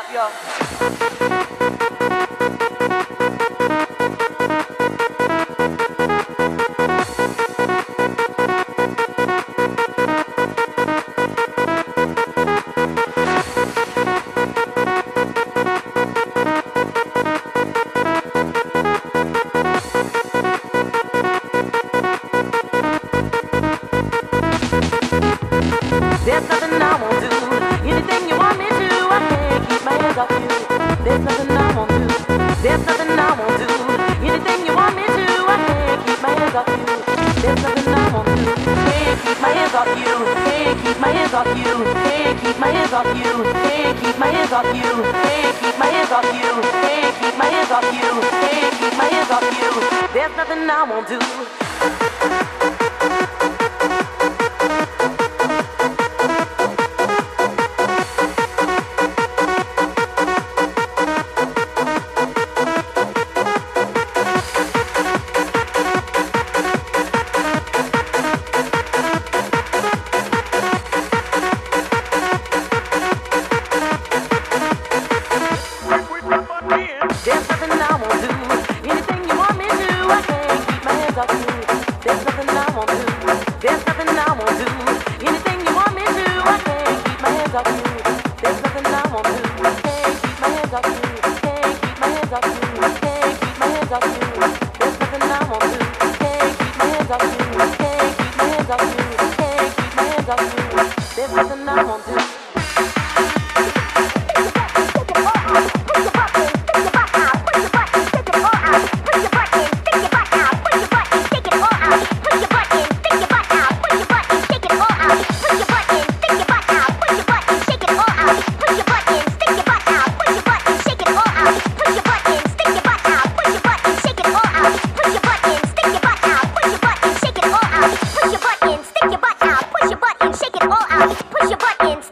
up, y'all. There's nothing I won't think you want me to I think keep my hands off you. Hey keep my hands off you. Hey keep my hands off you. Hey keep my hands off you. Hey keep my hands off you. Hey keep my hands off you. Hey keep my hands off you. There's nothing I want to do. 감사합니다.